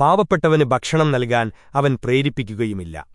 പാവപ്പെട്ടവന് ഭക്ഷണം നൽകാൻ അവൻ പ്രേരിപ്പിക്കുകയുമില്ല.